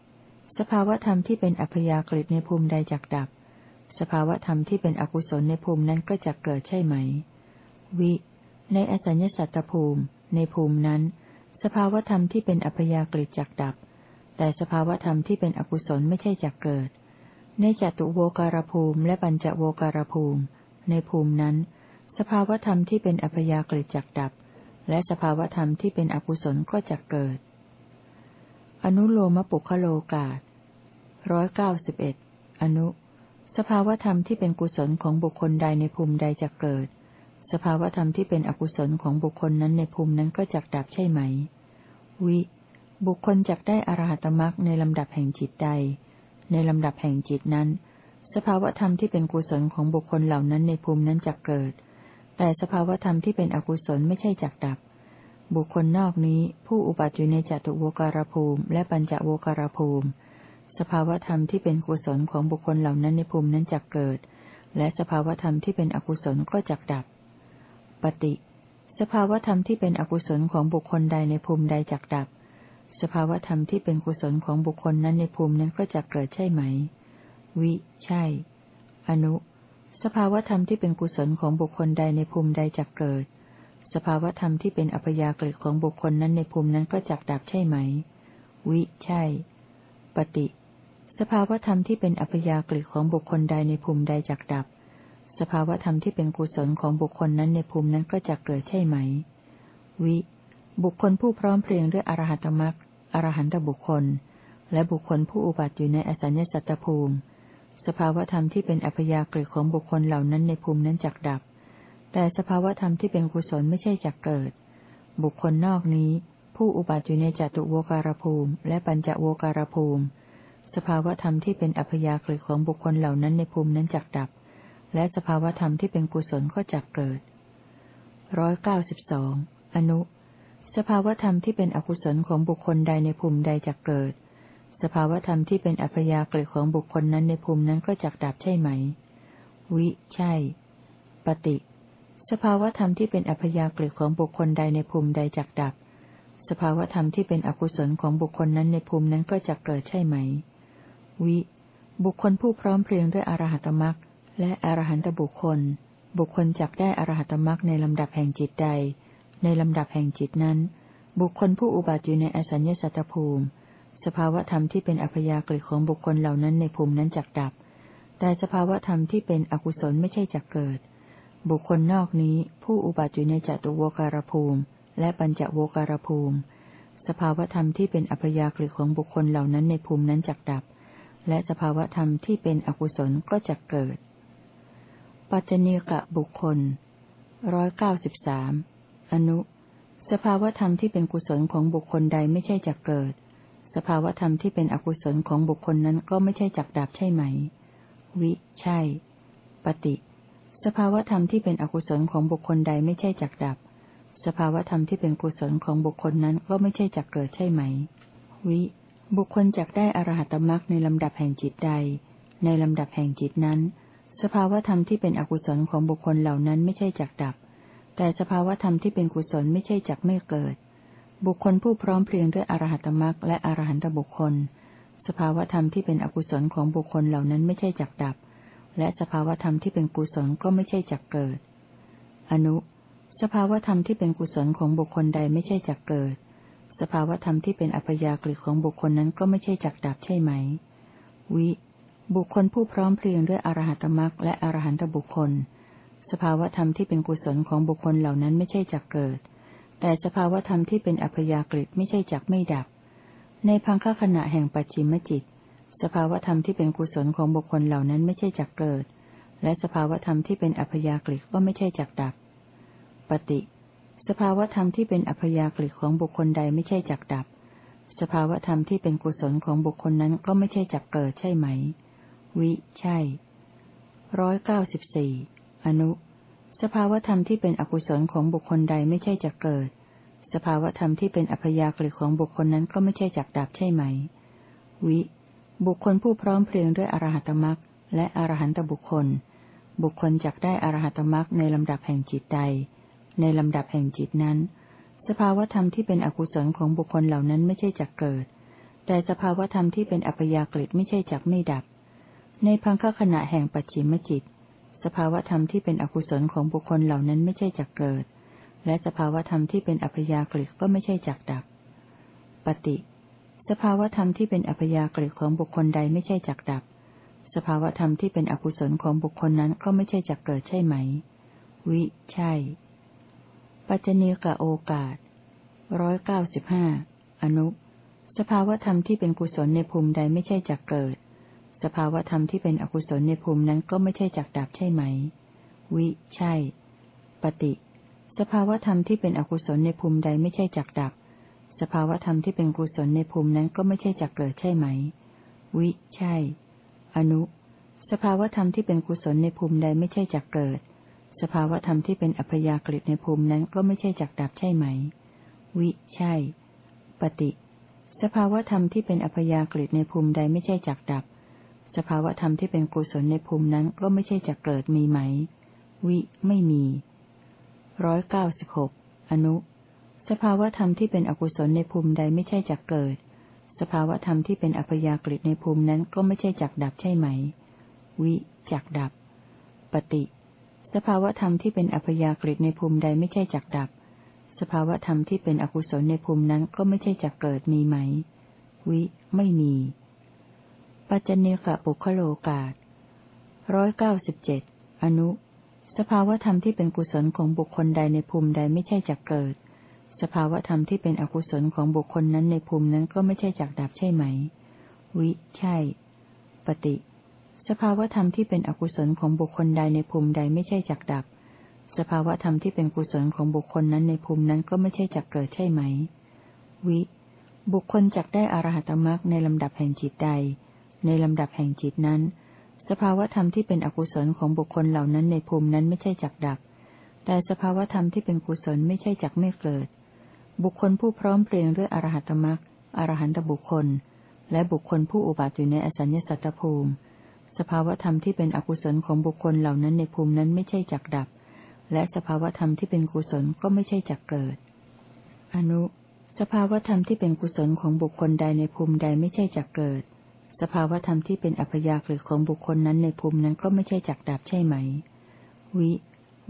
สภาวธรรมที่เป็นอัพยากฤิในภูมิใดจักดับ สภาวธรรมที่เป็นอกุศลในภูมินั้นก็จักเกิดใช่ไหม วิ ในอสัญญสัตตภูมิ ในภูมินั้น สภาวธรรมที่เป็นอัพยากฤิจักดับ แต่สภาวธรรมที่เป็นอกุศลไม่ใช่จักเกิด ในจตุโวการภูมิและปัญจโวการภูมิ ในภูมินั้น สภาวธรรมที่เป็นอัพยากฤิจักดับ และสภาวธรรมที่เป็นอกุศลก็จักเกิด อนุโลมปุคโลกาศร้อยเก้าสิบเอ็ดอนุ สภาวธรรมที่เป็นกุศลของบุคคลใดในภูมิใดจักเกิด สภาวธรรมที่เป็นอกุศลของบุคคลนั้นในภูมินั้นก็จักดับใช่ไหม วิ บุคคลจักได้อรหัตมรักในลำดับแห่งจิตใด ในลำดับแห่งจิตนั้น สภาวธรรมที่เป็นกุศลของบุคคลเหล่านั้นในภูมินั้นจักเกิด แต่สภาวธรรมที่เป็นอกุศลไม่ใช่จักดับ บุคคลนอกนี้ผู้อุบัติอยู่ในจัตุโวการภูมิ และปัญจโวการภูมิ สภาวธรรมที่เป็นกุศลของบุคคลเหล่านั้นในภูมินั้นจักเกิด และสภาวธรรมที่เป็นอกุศลก็จักดับ ปฏิ สภาวธรรมที่เป็นอกุศลของบุคคลใดในภูมิใดจักดับ สภาวธรรมที่เป็นกุศลของบุคคลนั้นในภูมินั้นก็จะเกิดใช่ไหม วิ ใช่ อนุ สภาวธรรมที่เป็นกุศลของบุคคลใดในภูมิใดจักเกิด สภาวธรรมที่เป็นอัพยากฤิของบุคคลนั้นในภูมินั้นก็จักดับใช่ไหม วิ ใช่ ปฏิ สภาวธรรมที่เป็นอัพยากฤิของบุคคลใดในภูมิใดจักดับ สภาวธรรมที่เป็นกุศลของบุคคลนั้นในภูมินั้นก็จะเกิดใช่ไหม วิ บุคคลผู้พร้อมเพรียงด้วยอรหัตมรักอรหันตบุคคล และบุคคลผู้อุบัติอยู่ในอสัญญสัตตภูมิ สภาวธรรมที่เป็นอัพยากฤิของบุคคลเหล่านั้นในภูมินั้นจักดับ แต่สภาวธรรมที่เป็นกุศลไม่ใช่จักเกิด บุคคลนอกนี้ ผู้อุบัติอยู่ในจตุโวการภูมิ และปัญจโวการภูมิ สภาวธรรมที่เป็นอัพยากฤิของบุคคลเหล่านั้นในภูมินั้นจักดับ และสภาวธรรมที่เป็นกุศลก็จักเกิดร้อยเก้าสิบสองอนุ สภาวธรรมที่เป็นอกุศลของบุคคลใดในภูมิใดจักเกิด สภาวธรรมที่เป็นอัพยากฤิของบุคคลนั้นในภูมินั้นก็จักดับใช่ไหม วิ ใช่ ปฏิ สภาวธรรมที่เป็นอัพยากฤิของบุคคลใดในภูมิใดจักดับ สภาวธรรมที่เป็นอกุศลของบุคคลนั้นในภูมินั้นก็จักเกิดใช่ไหม วิ บุคคลผู้พร้อมเพรียงด้วยอรหัตมรักและอรหันตบุคคล บุคคลจักได้อรหัตมรักในลำดับแห่งจิตใด ในลำดับแห่งจิตนั้น บุคคลผู้อุบัติอยู่ในอสัญญสัตตภูมิ สภาวธรรมที่เป็นอัพยากฤิของบุคคลเหล่านั้นในภูมินั้นจักดับ แต่สภาวธรรมที่เป็นอกุศลไม่ใช่จักเกิด บุคคลนอกนี้ผู้อุบัติอยู่ในจตุโวการภูมิ และปัญจโวการภูมิ สภาวธรรมที่เป็นอัพยากฤิของบุคคลเหล่านั้นในภูมินั้นจักดับ และสภาวธรรมที่เป็นอกุศลก็จักเกิด ปัจจเนกะบุคคลร้อยเก้าสิบสามอนุ สภาวธรรมที่เป็นกุศลของบุคคลใดไม่ใช่จักเกิด สภาวธรรมที่เป็นอกุศลของบุคคลนั้นก็ไม่ใช่จักดับใช่ไหม วิ ใช่ ปฏิ สภาวธรรมที่เป็นอกุศลของบุคคลใดไม่ใช่จักดับ สภาวธรรมที่เป็นกุศลของบุคคลนั้นก็ไม่ใช่จักเกิดใช่ไหม วิ บุคคลจักได้อรหัตมรักในลำดับแห่งจิตใด ในลำดับแห่งจิตนั้น สภาวธรรมที่เป็นอกุศลของบุคคลเหล่านั้นไม่ใช่จักดับ แต่สภาวธรรมที่เป็นกุศลไม่ใช่จักไม่เกิด บุคคลผู้พร้อมเพรียงด้วยอรหัตมรักและอรหันตบุคคล สภาวธรรมที่เป็นอกุศลของบุคคลเหล่านั้นไม่ใช่จักดับ และสภาวธรรมที่เป็นกุศลก็ไม่ใช่จักเกิด อนุ สภาวธรรมที่เป็นกุศลของบุคคลใดไม่ใช่จักเกิด สภาวธรรมที่เป็นอัพยากฤิของบุคคลนั้นก็ไม่ใช่จักดับใช่ไหม วิ บุคคลผู้พร้อมเพรียงด้วยอรหัตมรักและอรหันตบุคคล สภาวธรรมที่เป็นกุศลของบุคคลเหล่านั้นไม่ใช่จักเกิด แต่สภาวธรรมที่เป็นอัพยากฤิไม่ใช่จักไม่ดับ ในพังคขณะแห่งปัจฉิมจิต สภาวธรรมที่เป็นกุศลของบุคคลเหล่านั้นไม่ใช่จักเกิด และสภาวธรรมที่เป็นอัพยากฤิก็ไม่ใช่จักดับ ปฏิ สภาวธรรมที่เป็นอัพยากฤิของบุคคลใดไม่ใช่จักดับ สภาวธรรมที่เป็นกุศลของบุคคลนั้นก็ไม่ใช่จักเกิดใช่ไหม วิ ใช่ร้อยเก้าสิบสี่อนุ สภาวธรรมที่เป็นอกุศลของบุคคลใดไม่ใช่จักเกิด สภาวธรรมที่เป็นอัพยากฤิของบุคคลนั้นก็ไม่ใช่จักดับใช่ไหม วิ บุคคลผู้พร้อมเพรียงด้วยอรหัตมรักและอรหันตบุคคล บุคคลจักได้อรหัตมรักในลำดับแห่งจิตใด ในลำดับแห่งจิตนั้น สภาวธรรมที่เป็นอกุศลของบุคคลเหล่านั้นไม่ใช่จักเกิด แต่สภาวธรรมที่เป็นอัปยากฤิไม่ใช่จักไม่ดับ ในพังคขณะแห่งปัจฉิมจิต สภาวธรรมที่เป็นอกุศลของบุคคลเหล่านั้นไม่ใช่จักเกิด และสภาวธรรมที่เป็นอัปยากฤิก็ไม่ใช่จักดับ ปฏิ สภาวธรรมที่เป็นอัพยากฤิของบุคคลใดไม่ใช่จักดับ สภาวธรรมที่เป็นอกุศลของบุคคลนั้นก็ไม่ใช่จักเกิดใช่ไหม วิ ใช่ ปัจจเนกะโอกาสร้อยเก้าสิบห้าอนุ สภาวธรรมที่เป็นกุศลในภูมิใดไม่ใช่จักเกิด สภาวธรรมที่เป็นอกุศลในภูมินั้นก็ไม่ใช่จักดับใช่ไหม วิ ใช่ ปฏิ สภาวธรรมที่เป็นอกุศลในภูมิใดไม่ใช่จักดับ สภาวธรรมที่เป็นกุศลในภูมินั้นก็ไม่ใช่จักเกิดใช่ไหม วิ ใช่ อนุ สภาวธรรมที่เป็นกุศลในภูมิใดไม่ใช่จักเกิด สภาวธรรมที่เป็นอัพยากฤิในภูมินั้นก็ไม่ใช่จักดับใช่ไหม วิ ใช่ ปฏิ สภาวธรรมที่เป็นอัพยากฤิในภูมิใดไม่ใช่จักดับ สภาวธรรมที่เป็นกุศลในภูมินั้นก็ไม่ใช่จักเกิดมีไหม วิไม่มีร้อยเก้าสิบหกอนุ สภาวธรรมที่เป็นอกุศลในภูมิใดไม่ใช่จักเกิด สภาวธรรมที่เป็นอัพยากฤิในภูมินั้นก็ไม่ใช่จักดับใช่ไหม วิจักดับ ปฏิ สภาวธรรมที่เป็นอัพยากฤิในภูมิใดไม่ใช่จักดับ สภาวธรรมที่เป็นอกุศลในภูมินั้นก็ไม่ใช่จักเกิดมีไหม วิไม่มี ปัจเจเนกะปุคโลกาศร้อยเก้าสิบเจ็ดอนุ สภาวธรรมที่เป็นกุศลของบุคคลใดในภูมิใดไม่ใช่จักเกิด สภาวธรรมที่เป็นอกุศลของบุคคลนั้นในภูมินั้นก็ไม่ใช่จักดับใช่ไหม วิ ใช่ ปฏิ สภาวธรรมที่เป็นอกุศลของบุคคลใดในภูมิใดไม่ใช่จักดับ สภาวธรรมที่เป็นกุศลของบุคคลนั้นในภูมินั้นก็ไม่ใช่จักเกิดใช่ไหม วิ บุคคลจักได้อรหัตมรักในลำดับแห่งจิตใด ในลำดับแห่งจิตนั้น สภาวธรรมที่เป็นอกุศลของบุคคลเหล่านั้นในภูมินั้นไม่ใช่จักดับ แต่สภาวธรรมที่เป็นกุศลไม่ใช่จักไม่เกิด บุคคลผู้พร้อมเพรียงด้วยอรหัตมรักอรหันตบุคคล และบุคคลผู้อุบัติอยู่ในอสัญญสัตตภูมิ สภาวธรรมที่เป็นอกุศลของบุคคลเหล่านั้นในภูมินั้นไม่ใช่จักดับ และสภาวธรรมที่เป็นกุศลก็ไม่ใช่จักเกิด อนุสภาวธรรมที่เป็นกุศลของบุคคลใดในภูมิใดไม่ใช่จักเกิด สภาวธรรมที่เป็นอัพยากฤิของบุคคลนั้นในภูมินั้นก็ไม่ใช่จักดับใช่ไหม วิ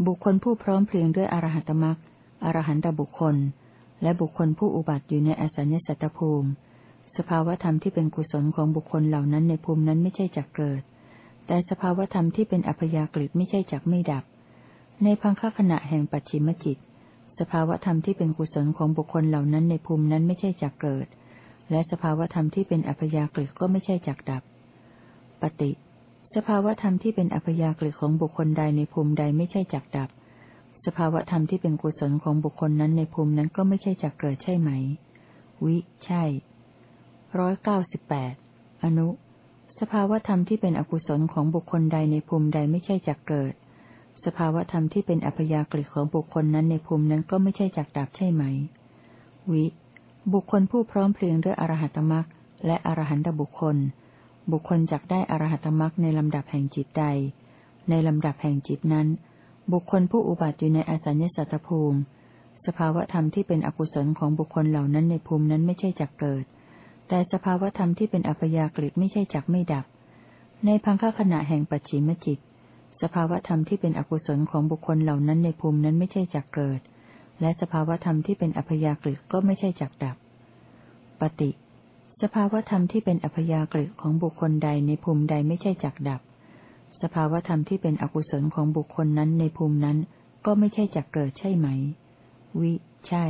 บุคคลผู้พร้อมเพรียงด้วยอรหัตมรักอรหันตบุคคล และบุคคลผู้อุบัติอยู่ในอสัญญสัตตภูมิ สภาวธรรมที่เป็นกุศลของบุคคลเหล่านั้นในภูมินั้นไม่ใช่จักเกิด แต่สภาวธรรมที่เป็นอัพยากฤิไม่ใช่จักไม่ดับ ในพังคขณะแห่งปัจฉิมจิต สภาวธรรมที่เป็นกุศลของบุคคลเหล่านั้นในภูมินั้นไม่ใช่จักเกิด และสภาวธรรมที่เป็นอัพยากฤิก็ไม่ใช่จักดับ ปฏิ สภาวธรรมที่เป็นอัพยากฤิของบุคคลใดในภูมิใดไม่ใช่จักดับ สภาวธรรมที่เป็นกุศลของบุคคลนั้นในภูมินั้นก็ไม่ใช่จักเกิดใช่ไหม วิ ใช่ร้อยเก้าสิบแปดอนุ สภาวธรรมที่เป็นอกุศลของบุคคลใดในภูมิใดไม่ใช่จักเกิด สภาวธรรมที่เป็นอัพยากฤิของบุคคลนั้นในภูมินั้นก็ไม่ใช่จักดับใช่ไหม วิ บุคคลผู้พร้อมเพรียงด้วยอรหัตมรักและอรหันตบุคคล บุคคลจักได้อรหัตมรักในลำดับแห่งจิตใด ในลำดับแห่งจิตนั้น บุคคลผู้อุบัติอยู่ในอสัญญสัตตภูมิ สภาวธรรมที่เป็นอกุศลของบุคคลเหล่านั้นในภูมินั้นไม่ใช่จักเกิด แต่สภาวธรรมที่เป็นอัพยากฤิไม่ใช่จักไม่ดับ ในพังคขณะแห่งปัจฉิมจิต สภาวธรรมที่เป็นอกุศลของบุคคลเหล่านั้นในภูมินั้นไม่ใช่จักเกิด และสภาวธรรมที่เป็นอัพยากฤิก็ไม่ใช่จักดับ ปฏิ สภาวธรรมที่เป็นอัพยากฤิของบุคคลใดในภูมิใดไม่ใช่จักดับ สภาวธรรมที่เป็นอกุศลของบุคคลนั้นในภูมินั้น ก็ไม่ใช่จักเกิดใช่ไหม วิ ใช่